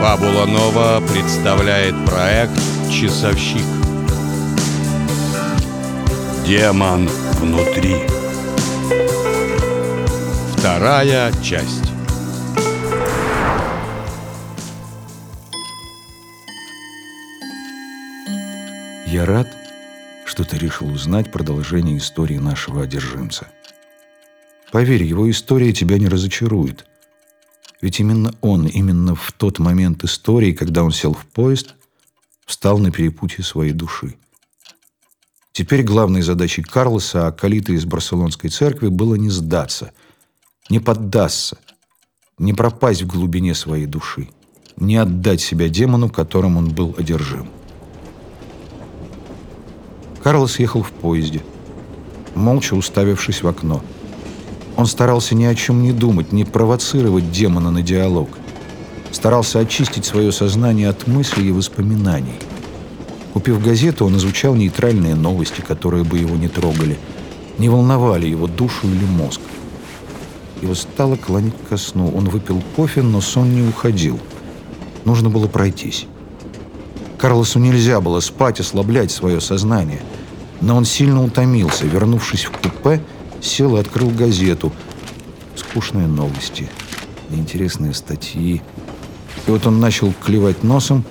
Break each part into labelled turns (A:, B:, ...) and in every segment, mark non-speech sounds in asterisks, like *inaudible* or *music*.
A: Фабула Нова представляет проект «Часовщик». Демон внутри. Вторая часть.
B: Я рад, что ты решил узнать продолжение истории нашего одержимца. Поверь, его история тебя не разочарует. Ведь именно он, именно в тот момент истории, когда он сел в поезд, встал на перепутье своей души. Теперь главной задачей Карлоса, Акалита из Барселонской церкви, было не сдаться, не поддаться, не пропасть в глубине своей души, не отдать себя демону, которым он был одержим. Карлос ехал в поезде, молча уставившись в окно. Он старался ни о чем не думать, не провоцировать демона на диалог. Старался очистить свое сознание от мыслей и воспоминаний. Купив газету, он изучал нейтральные новости, которые бы его не трогали, не волновали его душу или мозг. Его стало клонить ко сну. Он выпил кофе, но сон не уходил. Нужно было пройтись. Карлосу нельзя было спать, ослаблять свое сознание – но он сильно утомился. Вернувшись в купе, сел и открыл газету. Скучные новости, неинтересные статьи. И вот он начал клевать носом,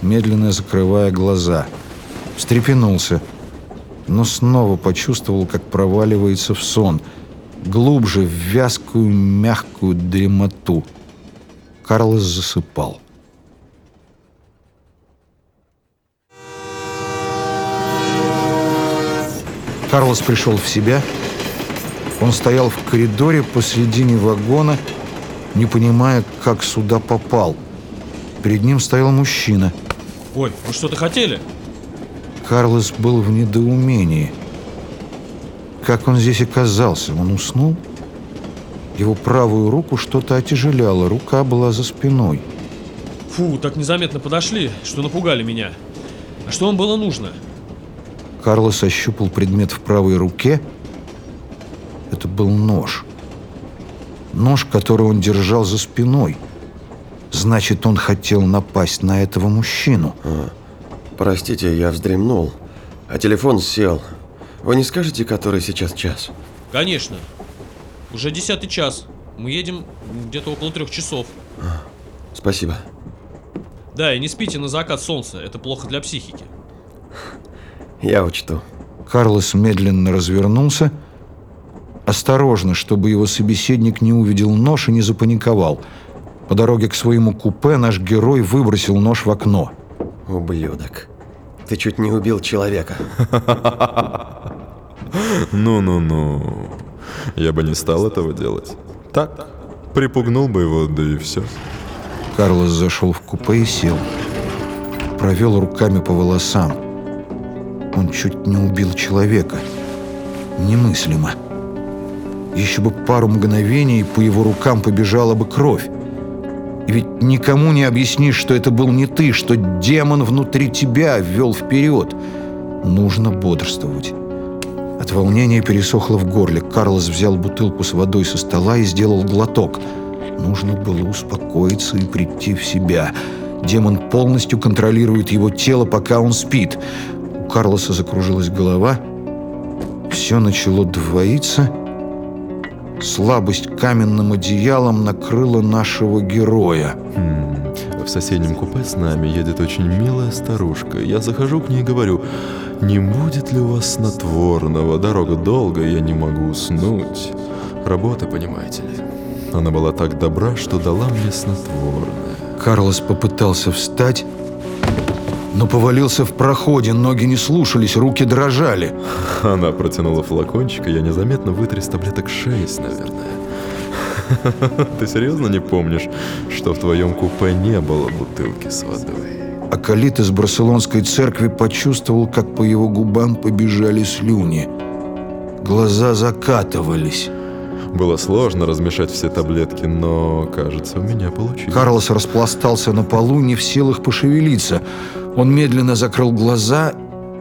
B: медленно закрывая глаза. Встрепенулся, но снова почувствовал, как проваливается в сон. Глубже, в вязкую, мягкую дремоту. Карлос засыпал. Карлос пришел в себя. Он стоял в коридоре посредине вагона, не понимая, как сюда попал. Перед ним стоял мужчина.
C: Ой, вы что-то хотели?
B: Карлос был в недоумении. Как он здесь оказался? Он уснул? Его правую руку что-то отяжеляло, рука была за спиной.
C: Фу, так незаметно подошли, что напугали меня. А что вам было нужно?
B: Карлос ощупал предмет в правой руке. Это был нож. Нож, который он держал за спиной. Значит, он хотел напасть на этого мужчину. А,
D: простите, я вздремнул, а телефон сел. Вы не скажете, который сейчас час?
C: Конечно. Уже десятый час. Мы едем где-то около трех часов. А,
D: спасибо.
C: Да, и не спите на закат солнца, это плохо для психики.
D: Я учту.
B: Карлос медленно развернулся, осторожно, чтобы его собеседник не увидел нож и не запаниковал. По дороге к своему купе наш герой выбросил нож в окно.
D: Ублюдок. Ты чуть не убил человека.
E: Ну-ну-ну. Я бы не стал этого делать. Так, припугнул бы его, да и все.
B: Карлос зашел в купе и сел. Провел руками по волосам. Он чуть не убил человека. Немыслимо. Еще бы пару мгновений, по его рукам побежала бы кровь. Ведь никому не объяснишь, что это был не ты, что демон внутри тебя ввел вперед. Нужно бодрствовать. От волнения пересохло в горле. Карлос взял бутылку с водой со стола и сделал глоток. Нужно было успокоиться и прийти в себя. Демон полностью контролирует его тело, пока он спит. Карлоса закружилась голова. Все начало двоиться. Слабость каменным одеялом накрыла нашего героя.
E: Хм, в соседнем купе с нами едет очень милая старушка. Я захожу к ней и говорю, не будет ли у вас снотворного? Дорога долгая, я не могу уснуть. Работа, понимаете ли. Она была так добра, что дала мне снотворное.
B: Карлос попытался встать, но повалился в проходе, ноги не слушались, руки дрожали.
E: Она протянула флакончик, и я незаметно вытряс таблеток шесть, наверное. *laughs* Ты серьезно не помнишь, что в твоем купе не было бутылки с водой?
B: Акалит из Барселонской церкви почувствовал, как по его губам побежали слюни. Глаза закатывались.
E: Было сложно размешать все таблетки, но, кажется, у меня получилось.
B: Карлос распластался на полу, не в силах пошевелиться. Он медленно закрыл глаза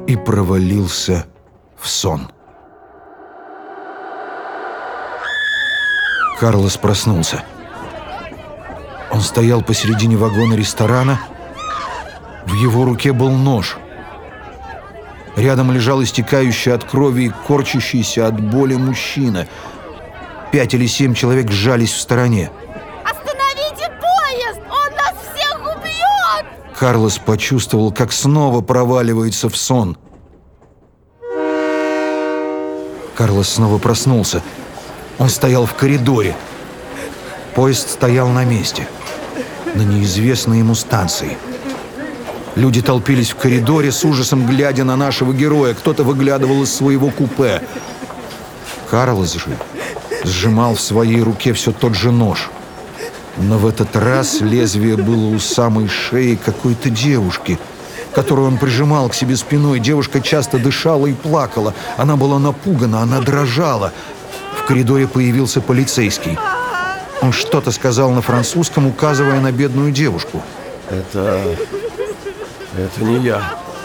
B: и провалился в сон. Карлос проснулся. Он стоял посередине вагона ресторана. В его руке был нож. Рядом лежал истекающий от крови и корчащийся от боли мужчина. Пять или семь человек сжались в стороне. Карлос почувствовал, как снова проваливается в сон. Карлос снова проснулся. Он стоял в коридоре. Поезд стоял на месте. На неизвестной ему станции. Люди толпились в коридоре, с ужасом глядя на нашего героя. Кто-то выглядывал из своего купе. Карлос же сжимал в своей руке все тот же нож. Но в этот раз лезвие было у самой шеи какой-то девушки, которую он прижимал к себе спиной. Девушка часто дышала и плакала. Она была напугана, она дрожала. В коридоре появился полицейский. Он что-то сказал на французском, указывая на бедную девушку.
D: Это... Это не я.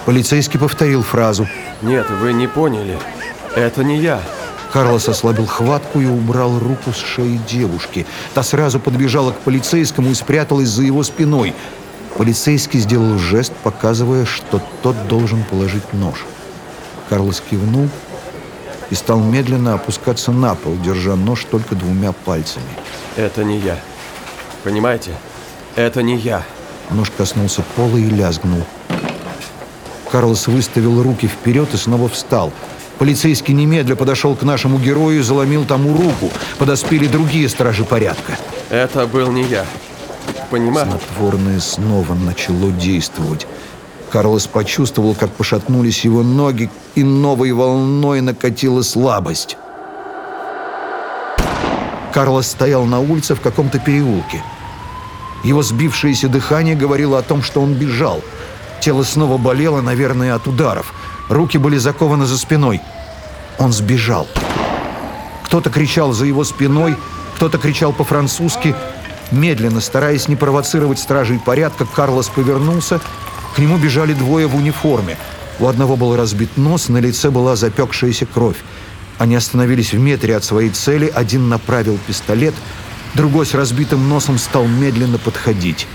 B: Полицейский повторил фразу.
D: Нет, вы не поняли. Это не я.
B: Карлос ослабил хватку и убрал руку с шеи девушки. Та сразу подбежала к полицейскому и спряталась за его спиной. Полицейский сделал жест, показывая, что тот должен положить нож. Карлос кивнул и стал медленно опускаться на пол, держа нож только двумя пальцами.
D: Это не я. Понимаете? Это не я.
B: Нож коснулся пола и лязгнул. Карлос выставил руки вперед и снова встал. Полицейский немедля подошел к нашему герою и заломил тому руку. Подоспели другие стражи порядка.
D: Это был не я. Понимаете?
B: Снотворное снова начало действовать. Карлос почувствовал, как пошатнулись его ноги, и новой волной накатила слабость. Карлос стоял на улице в каком-то переулке. Его сбившееся дыхание говорило о том, что он бежал. Тело снова болело, наверное, от ударов. Руки были закованы за спиной. Он сбежал. Кто-то кричал за его спиной, кто-то кричал по-французски. Медленно, стараясь не провоцировать стражей порядка, Карлос повернулся. К нему бежали двое в униформе. У одного был разбит нос, на лице была запекшаяся кровь. Они остановились в метре от своей цели, один направил пистолет, другой с разбитым носом стал медленно подходить.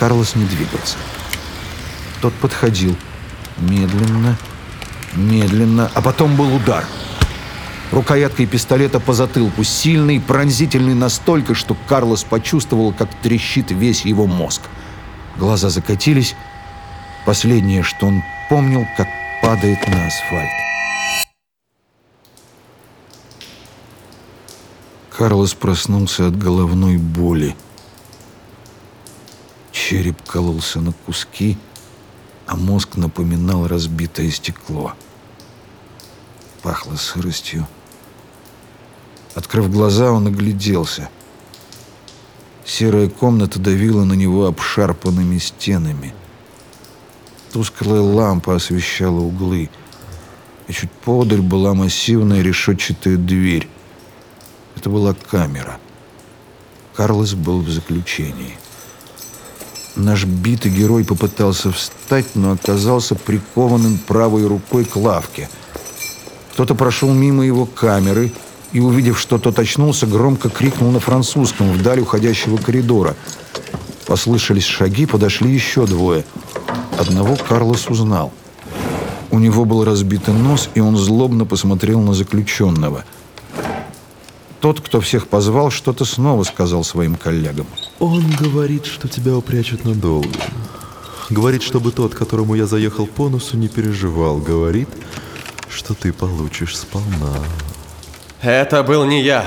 B: Карлос не двигался. Тот подходил. Медленно, медленно, а потом был удар. Рукояткой пистолета по затылку, сильный, пронзительный настолько, что Карлос почувствовал, как трещит весь его мозг. Глаза закатились. Последнее, что он помнил, как падает на асфальт. Карлос проснулся от головной боли. Череп кололся на куски, а мозг напоминал разбитое стекло. Пахло сыростью. Открыв глаза, он огляделся. Серая комната давила на него обшарпанными стенами. Тусклая лампа освещала углы, и чуть подаль была массивная решетчатая дверь. Это была камера. Карлос был в заключении. Наш битый герой попытался встать, но оказался прикованным правой рукой к лавке. Кто-то прошел мимо его камеры и, увидев, что тот очнулся, громко крикнул на французском вдаль уходящего коридора. Послышались шаги, подошли еще двое. Одного Карлос узнал. У него был разбитый нос, и он злобно посмотрел на заключенного – тот, кто всех позвал, что-то снова сказал своим коллегам.
E: Он говорит, что тебя упрячут надолго. Говорит, чтобы тот, которому я заехал по носу, не переживал. Говорит, что ты получишь сполна.
D: Это был не я.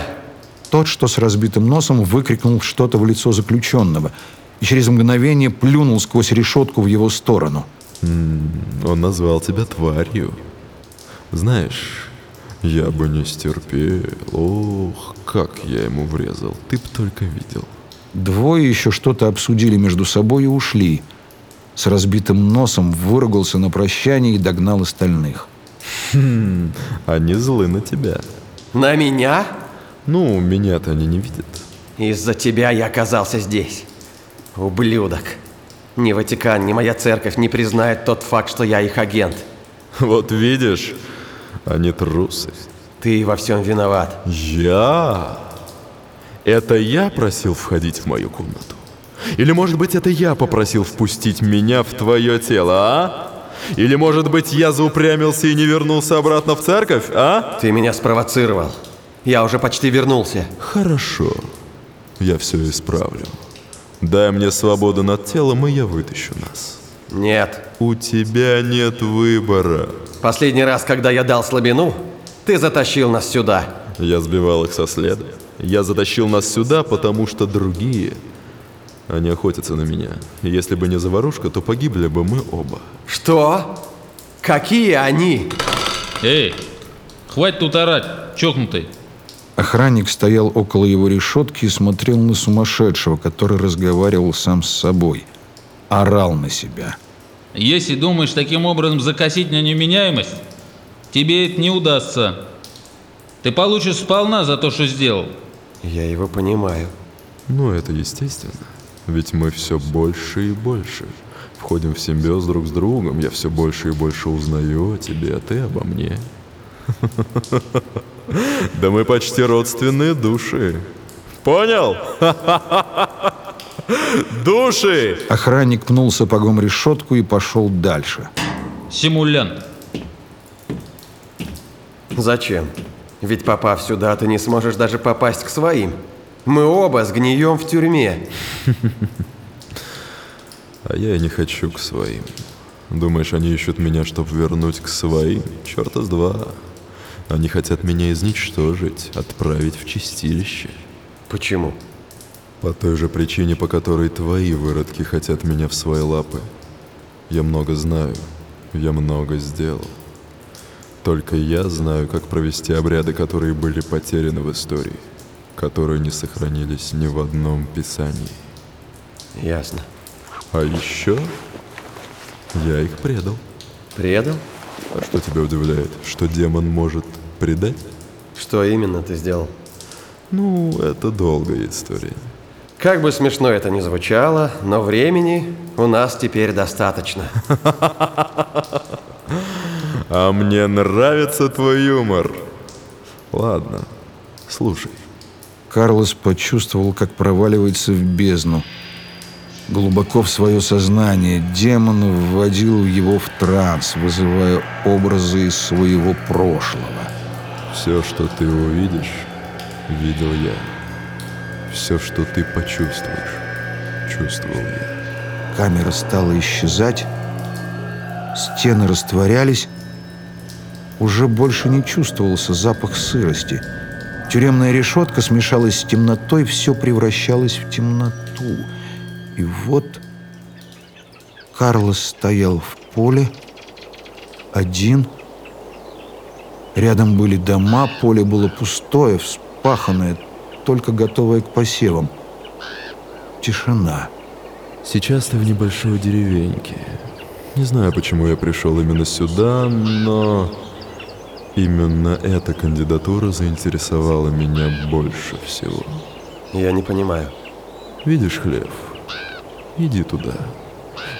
B: Тот, что с разбитым носом, выкрикнул что-то в лицо заключенного и через мгновение плюнул сквозь решетку в его сторону.
E: Он назвал тебя тварью. Знаешь, я бы не стерпел. Ох, как я ему врезал. Ты б только видел.
B: Двое еще что-то обсудили между собой и ушли. С разбитым носом выругался на прощание и догнал остальных.
E: Хм, они злы на тебя.
D: На меня?
E: Ну, меня-то они не видят.
D: Из-за тебя я оказался здесь. Ублюдок. Ни Ватикан, ни моя церковь не признают тот факт, что я их агент.
E: Вот видишь, они трусы.
D: Ты во всем виноват.
E: Я? Это я просил входить в мою комнату? Или, может быть, это я попросил впустить меня в твое тело, а? Или, может быть, я заупрямился и не вернулся обратно в церковь, а?
D: Ты меня спровоцировал. Я уже почти вернулся.
E: Хорошо. Я все исправлю. Дай мне свободу над телом, и я вытащу нас.
D: Нет.
E: У тебя нет выбора.
D: Последний раз, когда я дал слабину, ты затащил нас сюда.
E: Я сбивал их со следа. Я затащил нас сюда, потому что другие... Они охотятся на меня. И если бы не заварушка, то погибли бы мы оба.
D: Что? Какие они?
C: Эй, хватит тут орать, чокнутый.
B: Охранник стоял около его решетки и смотрел на сумасшедшего, который разговаривал сам с собой. Орал на себя.
F: Если думаешь таким образом закосить на неменяемость, тебе это не удастся. Ты получишь сполна за то, что сделал.
D: Я его понимаю.
E: Ну, это естественно. Ведь мы все больше и больше. Входим в симбиоз друг с другом. Я все больше и больше узнаю о тебе, а ты обо мне. *laughs* Да мы почти родственные души. Понял? *laughs* Души!
B: Охранник пнул сапогом решетку и пошел дальше.
F: Симулянт.
D: Зачем? Ведь попав сюда, ты не сможешь даже попасть к своим. Мы оба сгнием в тюрьме. *laughs*
E: А я и не хочу к своим. Думаешь, они ищут меня, чтобы вернуть к своим? Черта с два. Они хотят меня изничтожить, отправить в чистилище.
D: Почему?
E: По той же причине, по которой твои выродки хотят меня в свои лапы. Я много знаю, я много сделал. Только я знаю, как провести обряды, которые были потеряны в истории, которые не сохранились ни в одном писании.
D: Ясно.
E: А еще я их предал.
D: Предал?
E: А что тебя удивляет? Что демон может предать?
D: Что именно ты сделал?
E: Ну, это долгая история.
D: Как бы смешно это ни звучало, но времени у нас теперь достаточно. *laughs*
E: А мне нравится твой юмор. Ладно, слушай.
B: Карлос почувствовал, как проваливается в бездну. Глубоко в свое сознание демон вводил его в транс, вызывая образы из своего прошлого.
E: Все, что ты увидишь, видел я. Все, что ты почувствуешь, чувствовал я.
B: Камера стала исчезать, стены растворялись, уже больше не чувствовался запах сырости. Тюремная решетка смешалась с темнотой, все превращалось в темноту. И вот Карлос стоял в поле, один. Рядом были дома, поле было пустое, вспаханное, только готовое к посевам. Тишина.
E: Сейчас ты в небольшой деревеньке. Не знаю, почему я пришел именно сюда, но именно эта кандидатура заинтересовала меня больше всего.
D: Я не понимаю.
E: Видишь хлеб? Иди туда.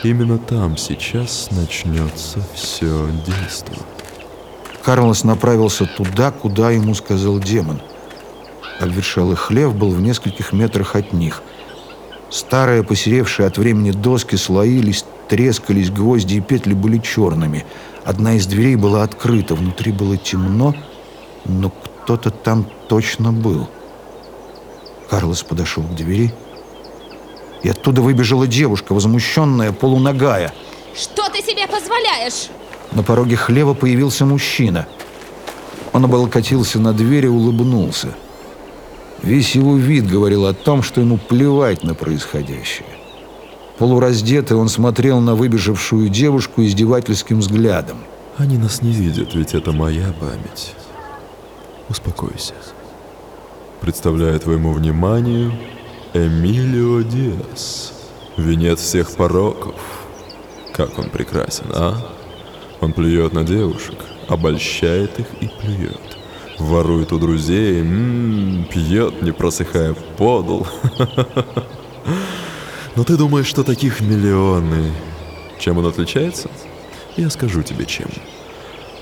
E: Именно там сейчас начнется все действо.
B: Карлос направился туда, куда ему сказал демон. Обветшалый хлев был в нескольких метрах от них. Старые, посеревшие от времени доски слоились, трескались, гвозди и петли были черными. Одна из дверей была открыта, внутри было темно, но кто-то там точно был. Карлос подошел к двери, и оттуда выбежала девушка, возмущенная, полуногая.
G: Что ты себе позволяешь?
B: На пороге хлева появился мужчина. Он облокотился на дверь и улыбнулся. Весь его вид говорил о том, что ему плевать на происходящее. Полураздетый он смотрел на выбежавшую девушку издевательским взглядом.
E: Они нас не видят, ведь это моя память. Успокойся. Представляю твоему вниманию Эмилио Диас. Венец всех пороков. Как он прекрасен, а? Он плюет на девушек, обольщает их и плюет. Ворует у друзей, м-м, пьет, не просыхая подол. *laughs* Но ты думаешь, что таких миллионы. Чем он отличается? Я скажу тебе, чем.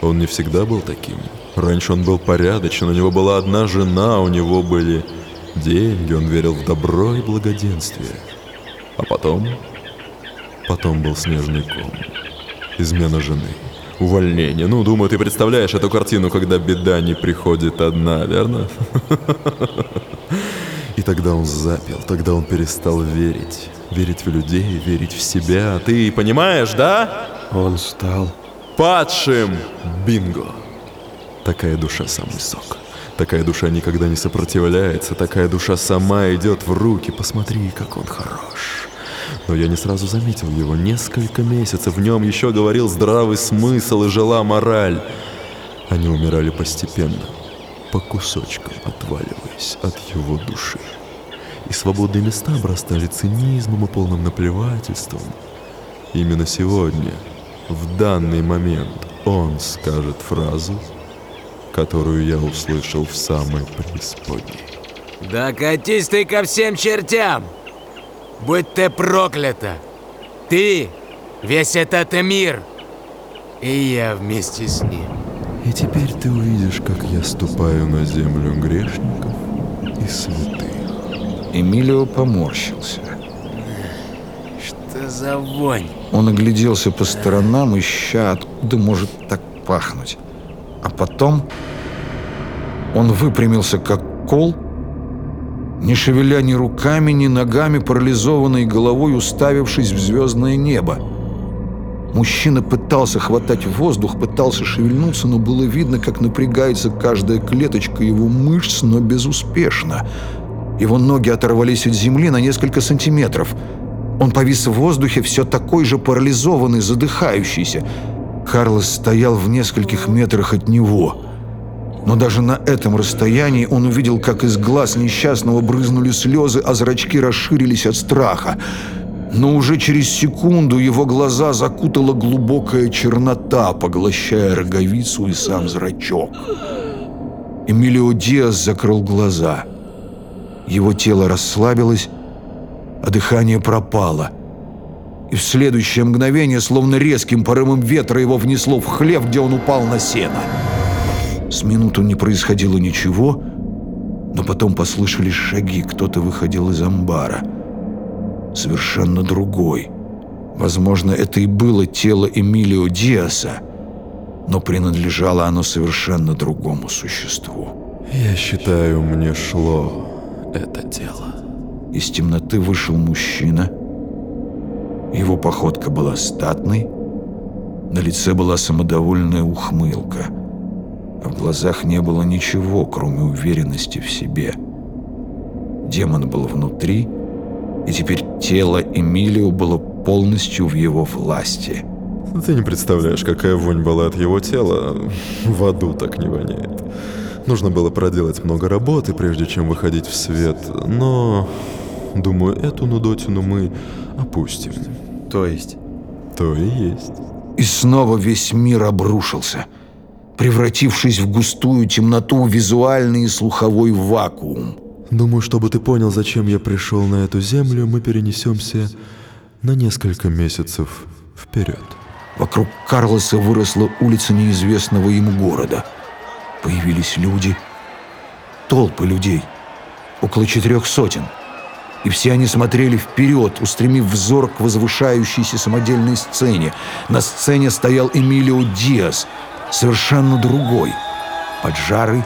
E: Он не всегда был таким. Раньше он был порядочен, у него была одна жена, у него были деньги, он верил в добро и благоденствие. А потом... Потом был снежный ком. Измена жены. Увольнение. Ну, думаю, ты представляешь эту картину, когда беда не приходит одна, верно? *laughs* И тогда он запил, тогда он перестал верить. Верить в людей, верить в себя. Ты понимаешь, да?
D: Он стал...
E: Падшим! Бинго! Такая душа самый сок. Такая душа никогда не сопротивляется, такая душа сама идет в руки. Посмотри, как он хорош. Но я не сразу заметил его. Несколько месяцев в нем еще говорил здравый смысл и жила мораль. Они умирали постепенно, по кусочкам отваливаясь от его души. И свободные места обрастали цинизмом и полным наплевательством. Именно сегодня, в данный момент, он скажет фразу, которую я услышал в самой преисподней.
H: Да катись ты ко всем чертям! Будь ты проклята! Ты, весь этот мир, и я вместе с ним.
E: И теперь ты увидишь, как я ступаю на землю грешников и святых.
B: Эмилио поморщился.
H: Что за вонь?
B: Он огляделся по сторонам, ища, откуда может так пахнуть. А потом он выпрямился, как кол, не шевеля ни руками, ни ногами, парализованной головой, уставившись в звездное небо. Мужчина пытался хватать воздух, пытался шевельнуться, но было видно, как напрягается каждая клеточка его мышц, но безуспешно. Его ноги оторвались от земли на несколько сантиметров. Он повис в воздухе, все такой же парализованный, задыхающийся. Карлос стоял в нескольких метрах от него. Но даже на этом расстоянии он увидел, как из глаз несчастного брызнули слезы, а зрачки расширились от страха. Но уже через секунду его глаза закутала глубокая чернота, поглощая роговицу и сам зрачок. Эмилио Диас закрыл глаза. Его тело расслабилось, а дыхание пропало. И в следующее мгновение, словно резким порывом ветра, его внесло в хлев, где он упал на сено. С минуту не происходило ничего, но потом послышались шаги, кто-то выходил из амбара. Совершенно другой. Возможно, это и было тело Эмилио Диаса, но принадлежало оно совершенно другому существу.
E: Я считаю, мне шло это дело.
B: Из темноты вышел мужчина. Его походка была статной, на лице была самодовольная ухмылка, а в глазах не было ничего, кроме уверенности в себе. Демон был внутри, и теперь тело Эмилио было полностью в его власти.
E: Ты не представляешь, какая вонь была от его тела. В аду так не воняет. Нужно было проделать много работы, прежде чем выходить в свет, но... Думаю, эту нудотину мы опустим.
D: То есть...
E: То и есть.
B: И снова весь мир обрушился, превратившись в густую темноту, визуальный и слуховой вакуум.
E: Думаю, чтобы ты понял, зачем я пришел на эту землю, мы перенесемся на несколько месяцев вперед.
B: Вокруг Карлоса выросла улица неизвестного ему города. Появились люди, толпы людей, около четырех сотен. И все они смотрели вперед, устремив взор к возвышающейся самодельной сцене. На сцене стоял Эмилио Диас, совершенно другой. Поджарый,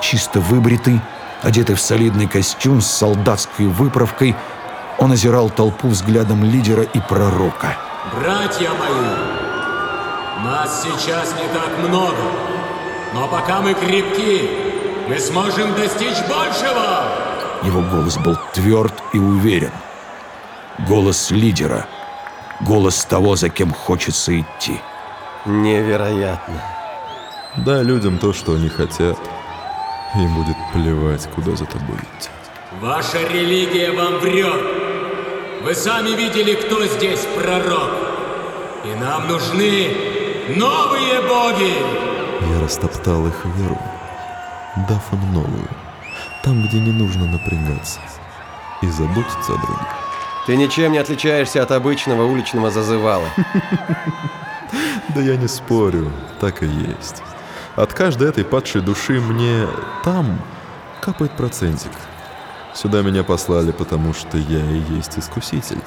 B: чисто выбритый, одетый в солидный костюм с солдатской выправкой, он озирал толпу взглядом лидера и пророка.
I: Братья мои, нас сейчас не так много, но пока мы крепки, мы сможем достичь большего.
B: Его голос был тверд и уверен. Голос лидера. Голос того, за кем хочется идти.
D: Невероятно.
E: Дай людям то, что они хотят. Им будет плевать, куда за тобой идти.
I: Ваша религия вам врет. Вы сами видели, кто здесь пророк. И нам нужны новые боги.
E: Я растоптал их веру, дав им новую, там, где не нужно напрягаться и заботиться о других.
D: Ты ничем не отличаешься от обычного уличного зазывала. *laughs*
E: Да я не спорю, так и есть. От каждой этой падшей души мне там капает процентик. Сюда меня послали, потому что я и есть искуситель,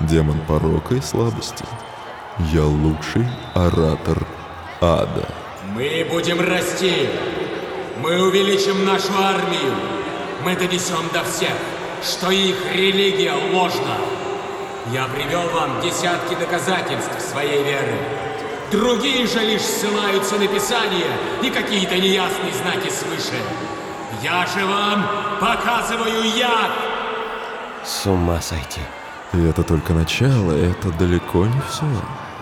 E: демон порока и слабости. Я лучший оратор ада.
I: Мы будем расти. Мы увеличим нашу армию. Мы донесем до всех, что их религия ложна. Я привел вам десятки доказательств своей веры. Другие же лишь ссылаются на Писание и какие-то неясные знаки свыше. Я же вам показываю яд.
D: С ума сойти.
E: И это только начало, это далеко не все.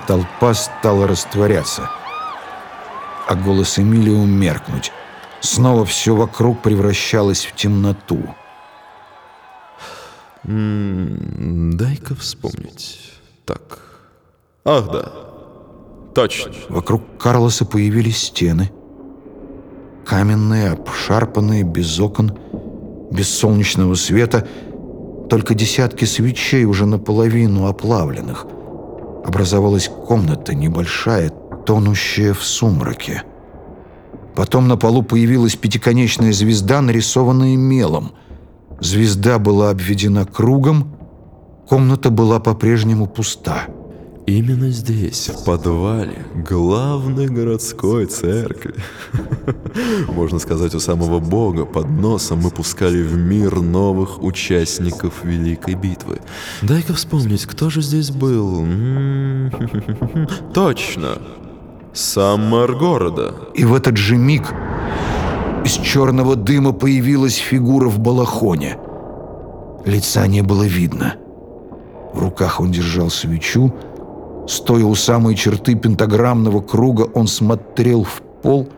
B: Толпа стала растворяться, а голос Эмилио меркнуть. Снова все вокруг превращалось в темноту.
E: Дай-ка вспомнить. Так. Ах да. Точно.
B: Вокруг Карлоса появились стены. Каменные, обшарпанные, без окон, без солнечного света, только десятки свечей, уже наполовину оплавленных. Образовалась комната небольшая, тонущая в сумраке. Потом на полу появилась пятиконечная звезда, нарисованная мелом. Звезда была обведена кругом, комната была по-прежнему пуста.
E: Именно здесь, в подвале главной городской церкви, *laughs* можно сказать, у самого Бога под носом мы пускали в мир новых участников Великой Битвы. Дай-ка вспомнить, кто же здесь был? М, *laughs* Точно! Сам мэр города.
B: И в этот же миг из черного дыма появилась фигура в балахоне. Лица не было видно. В руках он держал свечу. Стоя у самой черты пентаграммного круга, он смотрел в пол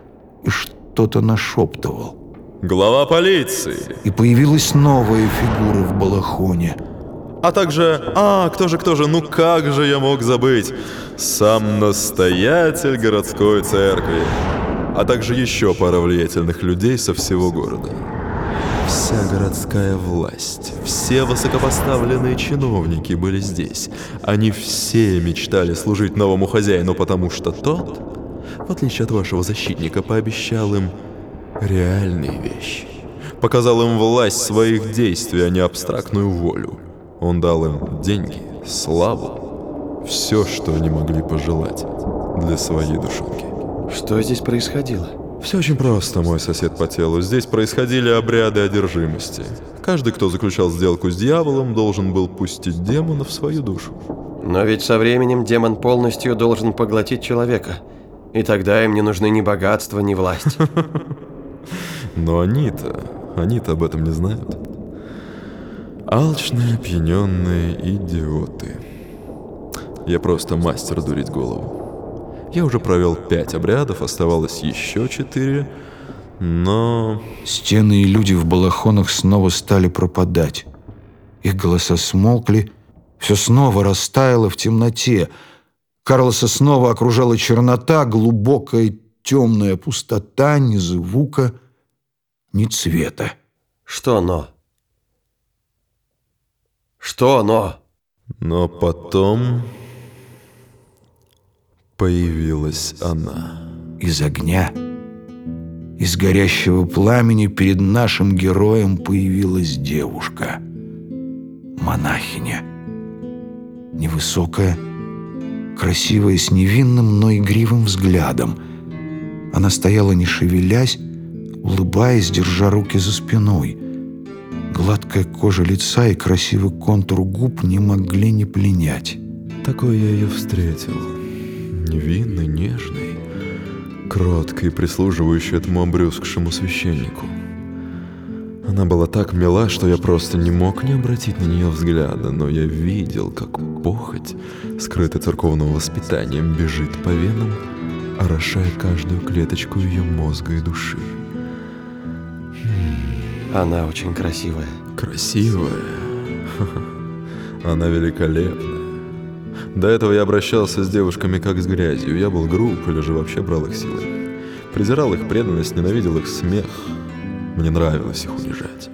B: и что-то нашептывал.
E: Глава полиции.
B: И появилась новая фигура в балахоне.
E: А также... А, кто же, кто же? Ну как же я мог забыть? Сам настоятель городской церкви. А также еще пара влиятельных людей со всего города. Вся городская власть, все высокопоставленные чиновники были здесь. Они все мечтали служить новому хозяину, потому что тот, в отличие от вашего защитника, пообещал им реальные вещи. Показал им власть своих действий, а не абстрактную волю. Он дал им деньги, славу, все, что они могли пожелать для своей душонки.
D: Что здесь происходило?
E: Все очень просто, мой сосед по телу. Здесь происходили обряды одержимости. Каждый, кто заключал сделку с дьяволом, должен был пустить демона в свою душу.
D: Но ведь со временем демон полностью должен поглотить человека. И тогда им не нужны ни богатство, ни власть. *laughs*
E: Но они-то, они-то об этом не знают. Алчные, опьяненные идиоты. Я просто мастер дурить голову. Я уже провел пять обрядов, оставалось еще четыре, но...
B: Стены и люди в балахонах снова стали пропадать. Их голоса смолкли, все снова растаяло в темноте. Карлоса снова окружала чернота, глубокая темная пустота, ни звука, ни цвета.
D: Что но? Что но?
E: Но потом появилась она.
B: Из огня, из горящего пламени перед нашим героем появилась девушка. Монахиня. Невысокая, красивая, с невинным, но игривым взглядом. Она стояла не шевелясь, улыбаясь, держа руки за спиной. Гладкая кожа лица и красивый контур губ не могли не пленять.
E: Такой я ее встретил. Невинный, нежный, кроткий, прислуживающий этому обрюзгшему священнику. Она была так мила, что я просто не мог не обратить на нее взгляда, но я видел, как похоть, скрытая церковным воспитанием, бежит по венам, орошая каждую клеточку ее мозга и души.
D: Она очень красивая.
E: Красивая. *laughs* Она великолепная. До этого я обращался с девушками как с грязью. Я был груб или же вообще брал их силой. Презирал их преданность, ненавидел их смех. Мне нравилось их унижать.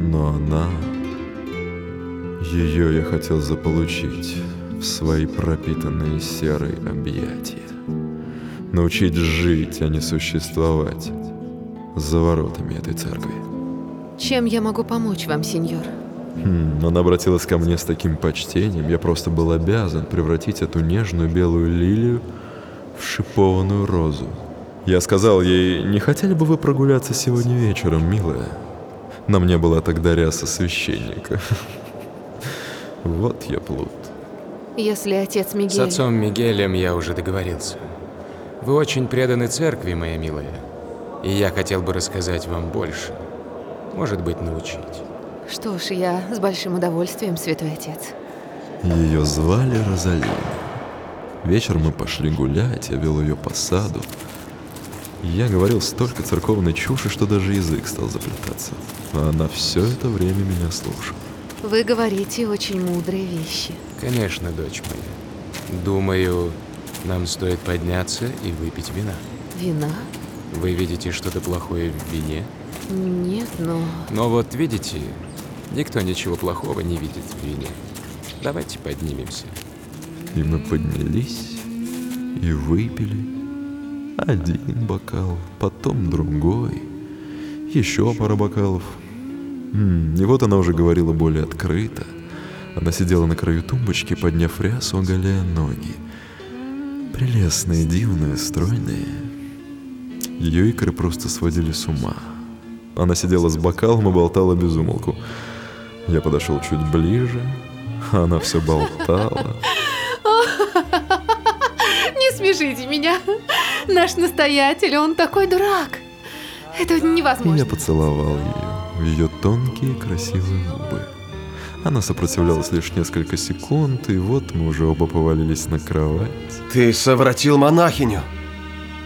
E: Но она... Ее я хотел заполучить в свои пропитанные серой объятия. Научить жить, а не существовать за воротами этой церкви.
J: Чем я могу помочь вам, сеньор?
E: Хм, она обратилась ко мне с таким почтением. Я просто был обязан превратить эту нежную белую лилию в шипованную розу. Я сказал ей, не хотели бы вы прогуляться сегодня вечером, милая? На мне была тогда ряса священника. *laughs* Вот я плут.
J: Если отец
H: С
J: Мигель...
H: отцом Мигелем я уже договорился. Вы очень преданы церкви, моя милая. И я хотел бы рассказать вам больше. Может быть, научить.
J: Что ж, я с большим удовольствием, святой отец.
E: Ее звали Розалина. Вечером мы пошли гулять, я вел ее по саду. Я говорил столько церковной чуши, что даже язык стал заплетаться. А она все это время меня слушала.
J: Вы говорите очень мудрые вещи.
H: Конечно, дочь моя. Думаю, нам стоит подняться и выпить вина.
J: Вина?
H: Вы видите что-то плохое в вине?
J: Нет, но...
H: Но вот видите, никто ничего плохого не видит в вине. Давайте поднимемся.
E: И мы поднялись и выпили. Один бокал, потом другой, еще пара бокалов. И вот она уже говорила более открыто. Она сидела на краю тумбочки, подняв рясу, оголяя ноги. Прелестные, дивные, стройные. Ее икры просто сводили с ума. Она сидела с бокалом и болтала без умолку. Я подошел чуть ближе, а она все болтала. *laughs*
J: Не смешите меня. Наш настоятель, он такой дурак. Это невозможно.
E: я поцеловал ее в ее тонкие красивые губы. Она сопротивлялась лишь несколько секунд, и вот мы уже оба повалились на кровать.
D: Ты совратил монахиню.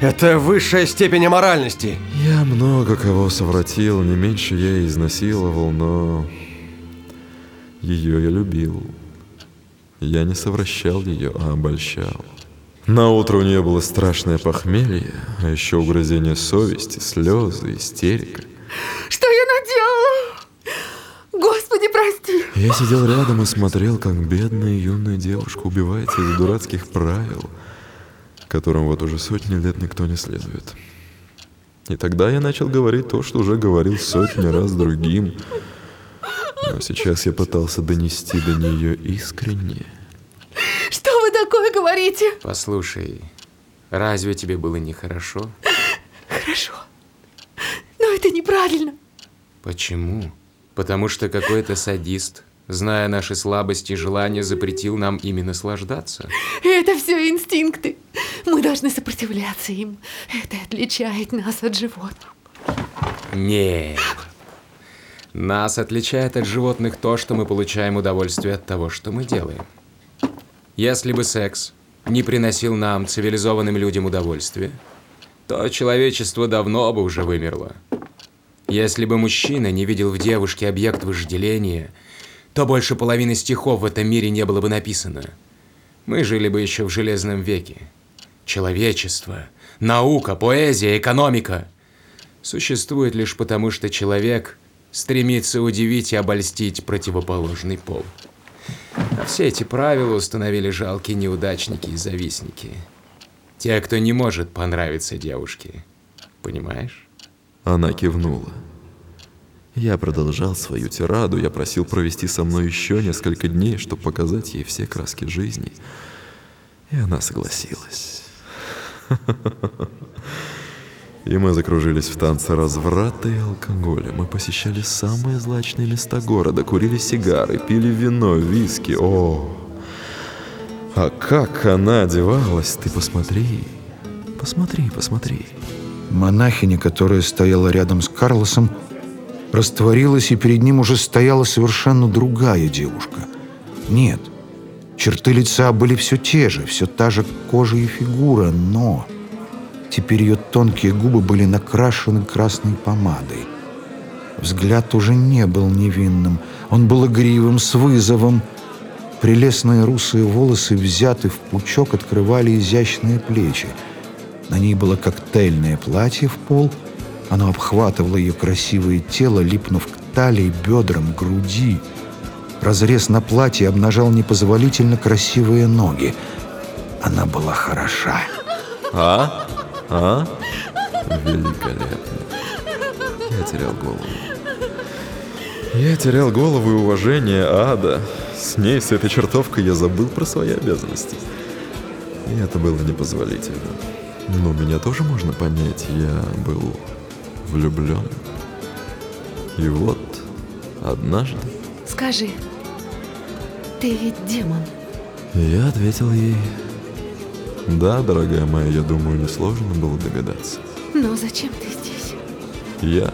D: Это высшая степень аморальности.
E: Я много кого совратил, не меньше я изнасиловал, но ее я любил. Я не совращал ее, а обольщал. На утро у нее было страшное похмелье, а еще угрызение совести, слезы, истерика.
J: Что я наделала? Господи, прости.
E: Я сидел рядом и смотрел, как бедная юная девушка убивается из-за дурацких правил, которым вот уже сотни лет никто не следует. И тогда я начал говорить то, что уже говорил сотни раз другим. Но сейчас я пытался донести до нее искренне.
J: Что вы такое говорите?
H: Послушай, разве тебе было нехорошо?
J: Хорошо. Но это неправильно.
H: Почему? Потому что какой-то садист, зная наши слабости и желания, запретил нам ими наслаждаться.
J: Это все инстинкты. Мы должны сопротивляться им. Это отличает нас от животных.
H: Нет. Нас отличает от животных то, что мы получаем удовольствие от того, что мы делаем. Если бы секс не приносил нам, цивилизованным людям, удовольствие, то человечество давно бы уже вымерло. Если бы мужчина не видел в девушке объект вожделения, то больше половины стихов в этом мире не было бы написано. Мы жили бы еще в Железном веке. Человечество, наука, поэзия, экономика существует лишь потому, что человек стремится удивить и обольстить противоположный пол. А все эти правила установили жалкие неудачники и завистники. Те, кто не может понравиться девушке. Понимаешь?
E: Она кивнула. Я продолжал свою тираду, я просил провести со мной еще несколько дней, чтобы показать ей все краски жизни. И она согласилась. *laughs* И мы закружились в танце разврата и алкоголя. Мы посещали самые злачные места города, курили сигары, пили вино, виски. О, а как она одевалась, ты посмотри. Посмотри, посмотри.
B: Монахиня, которая стояла рядом с Карлосом, растворилась, и перед ним уже стояла совершенно другая девушка. Нет, черты лица были все те же, все та же кожа и фигура, но теперь ее тонкие губы были накрашены красной помадой. Взгляд уже не был невинным, он был игривым, с вызовом. Прелестные русые волосы, взяты в пучок, открывали изящные плечи. На ней было коктейльное платье в пол. Оно обхватывало ее красивое тело, липнув к талии, бедрам, груди. Разрез на платье обнажал непозволительно красивые ноги. Она была хороша.
E: А? А? Великолепно. Я терял голову. Я терял голову и уважение ада. С ней, с этой чертовкой, я забыл про свои обязанности. И это было непозволительно. Но меня тоже можно понять, я был влюблен. И вот, однажды,
J: Скажи, ты ведь демон.
E: я ответил ей, да, дорогая моя, я думаю, несложно было догадаться.
J: Но зачем ты здесь?
E: Я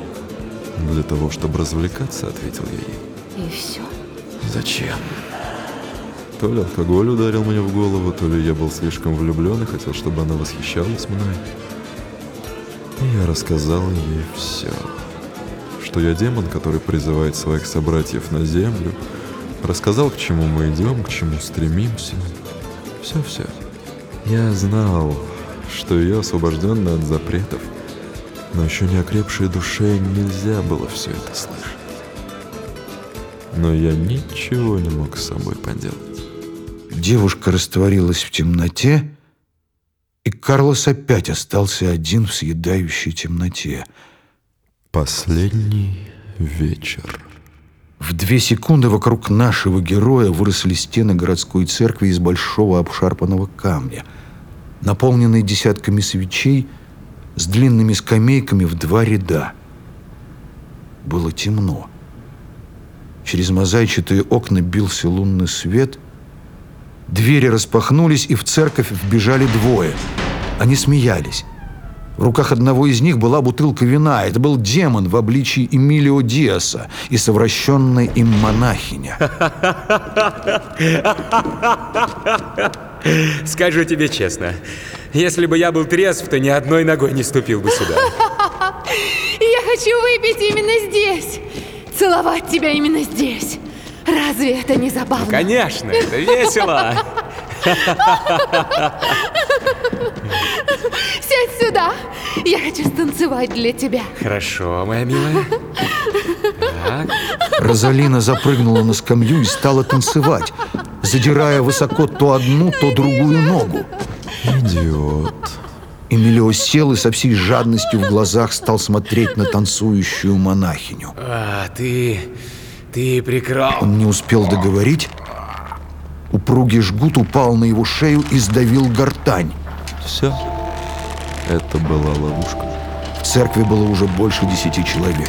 E: для того, чтобы развлекаться, ответил я ей.
J: И все?
E: Зачем? То ли алкоголь ударил мне в голову, то ли я был слишком влюблен и хотел, чтобы она восхищалась мной. И я рассказал ей все. Что я демон, который призывает своих собратьев на землю. Рассказал, к чему мы идем, к чему стремимся. Все-все. Я знал, что ее освобожденная от запретов, но еще не окрепшей душе нельзя было все это слышать. Но я ничего не мог с собой поделать.
B: Девушка растворилась в темноте, и Карлос опять остался один в съедающей темноте.
E: Последний вечер.
B: В две секунды вокруг нашего героя выросли стены городской церкви из большого обшарпанного камня, наполненные десятками свечей с длинными скамейками в два ряда. Было темно. Через мозаичатые окна бился лунный свет. Двери распахнулись, и в церковь вбежали двое. Они смеялись. В руках одного из них была бутылка вина. Это был демон в обличии Эмилио Диаса и совращенная им монахиня. *laughs*
H: Скажу тебе честно, если бы я был трезв, то ни одной ногой не ступил бы сюда. *laughs*
J: Я хочу выпить именно здесь. Целовать тебя именно здесь. Разве это не забавно?
H: Конечно, это весело.
J: Сядь сюда. Я хочу станцевать для тебя.
H: Хорошо, моя милая. Так,
B: Розалина запрыгнула на скамью и стала танцевать, задирая высоко то одну, то другую ногу.
E: Идиот.
B: Эмилио сел и со всей жадностью в глазах стал смотреть на танцующую монахиню.
H: а, ты... ты прекрасен.
B: Он не успел договорить. Упругий жгут упал на его шею и сдавил гортань.
E: Все. Это была ловушка.
B: В церкви было уже больше десяти человек.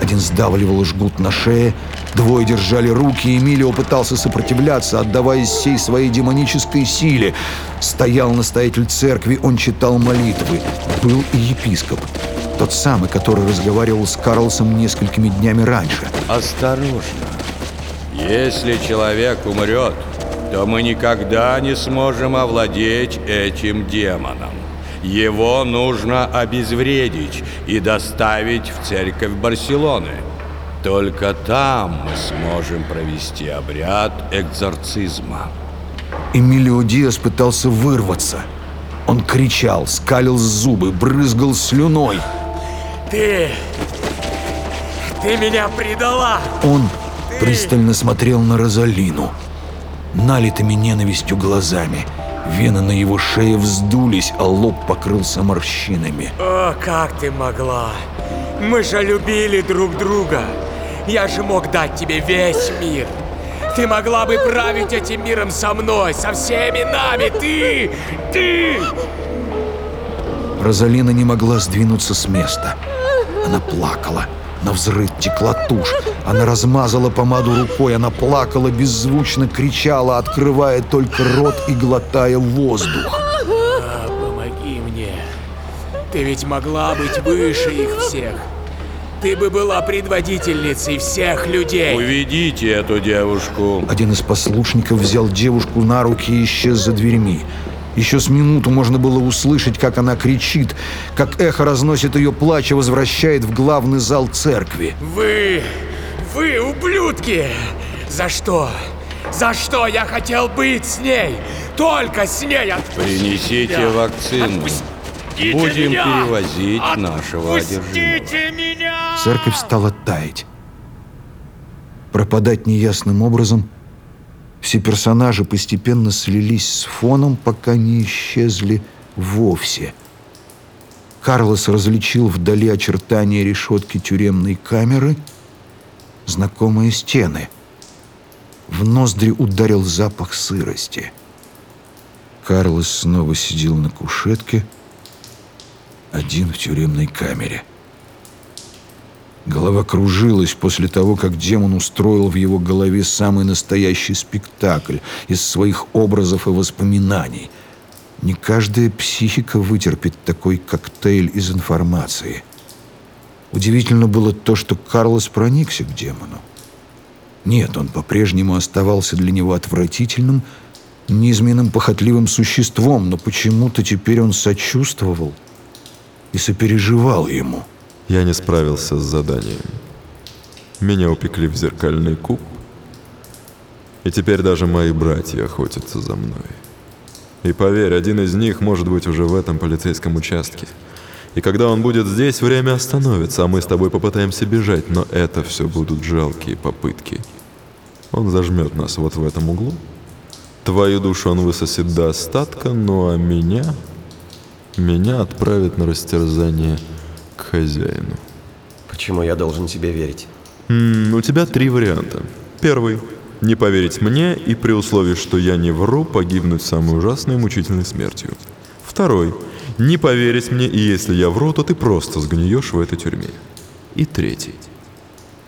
B: Один сдавливал жгут на шее, двое держали руки, Эмилио пытался сопротивляться, отдаваясь всей своей демонической силе. Стоял настоятель церкви, он читал молитвы. Был и епископ. Тот самый, который разговаривал с Карлсом несколькими днями раньше.
A: Осторожно. Если человек умрет, то мы никогда не сможем овладеть этим демоном. Его нужно обезвредить и доставить в церковь Барселоны. Только там мы сможем провести обряд экзорцизма.
B: Эмилио Диас пытался вырваться. Он кричал, скалил зубы, брызгал слюной.
H: Ты... ты меня предала!
B: Он пристально смотрел на Розалину, налитыми ненавистью глазами. Вены на его шее вздулись, а лоб покрылся морщинами.
H: О, как ты могла? Мы же любили друг друга. Я же мог дать тебе весь мир. Ты могла бы править этим миром со мной, со всеми нами. Ты! Ты!
B: Розалина не могла сдвинуться с места. Она плакала. На взрыв текла тушь. Она размазала помаду рукой. Она плакала, беззвучно кричала, открывая только рот и глотая воздух.
H: А, помоги мне. Ты ведь могла быть выше их всех. Ты бы была предводительницей всех людей.
A: Уведите эту девушку.
B: Один из послушников взял девушку на руки и исчез за дверьми. Еще с минуту можно было услышать, как она кричит, как эхо разносит ее плач и возвращает в главный зал церкви.
H: Вы... вы ублюдки! За что? За что я хотел быть с ней? Только с ней! Отпустите
A: Принесите
H: меня!
A: вакцину.
H: Отпустите
A: Будем
H: меня!
A: перевозить нашего одержимого.
H: Отпустите меня!
B: Церковь стала таять. Пропадать неясным образом. Все персонажи постепенно слились с фоном, пока не исчезли вовсе. Карлос различил вдали очертания решетки тюремной камеры. знакомые стены. В ноздри ударил запах сырости. Карлос снова сидел на кушетке, один в тюремной камере. Голова кружилась после того, как демон устроил в его голове самый настоящий спектакль из своих образов и воспоминаний. Не каждая психика вытерпит такой коктейль из информации. Удивительно было то, что Карлос проникся к демону. Нет, он по-прежнему оставался для него отвратительным, низменным, похотливым существом, но почему-то теперь он сочувствовал и сопереживал ему.
E: Я не справился с заданием. Меня упекли в зеркальный куб, и теперь даже мои братья охотятся за мной. И поверь, один из них может быть уже в этом полицейском участке. И когда он будет здесь, время остановится, а мы с тобой попытаемся бежать, но это все будут жалкие попытки. Он зажмет нас вот в этом углу. Твою душу он высосет до остатка, ну а меня... Меня отправит на растерзание к хозяину.
D: Почему я должен тебе верить?
E: М, у тебя три варианта. Первый. Не поверить мне и при условии, что я не вру, погибнуть самой ужасной и мучительной смертью. Второй. Не поверить мне, и если я вру, то ты просто сгниешь в этой тюрьме. И третий.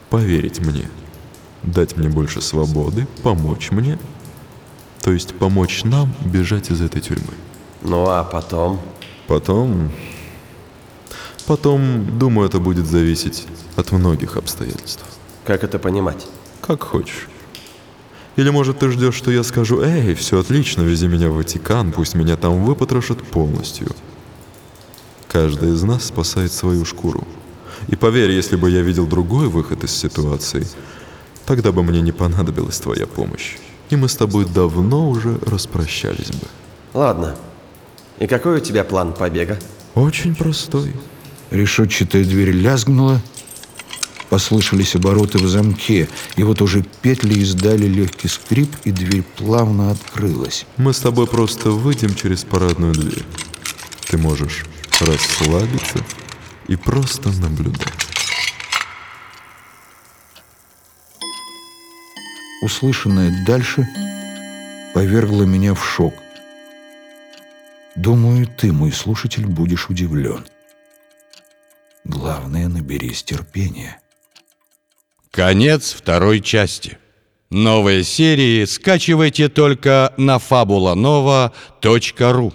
E: Поверить мне. Дать мне больше свободы, помочь мне. То есть помочь нам бежать из этой тюрьмы.
D: Ну а потом...
E: Потом... Потом, думаю, это будет зависеть от многих обстоятельств.
D: Как это понимать?
E: Как хочешь. Или, может, ты ждешь, что я скажу, «Эй, все отлично, вези меня в Ватикан, пусть меня там выпотрошат полностью». Каждый из нас спасает свою шкуру. И поверь, если бы я видел другой выход из ситуации, тогда бы мне не понадобилась твоя помощь. И мы с тобой давно уже распрощались бы.
D: Ладно. И какой у тебя план побега?
E: Очень простой.
B: Решетчатая дверь лязгнула, послышались обороты в замке, и вот уже петли издали легкий скрип, и дверь плавно открылась.
E: Мы с тобой просто выйдем через парадную дверь. Ты можешь расслабиться и просто наблюдать.
B: Услышанное дальше повергло меня в шок. Думаю, ты, мой слушатель, будешь удивлен. Главное, наберись терпения.
A: Конец второй части. Новые серии скачивайте только на fabulanova.ru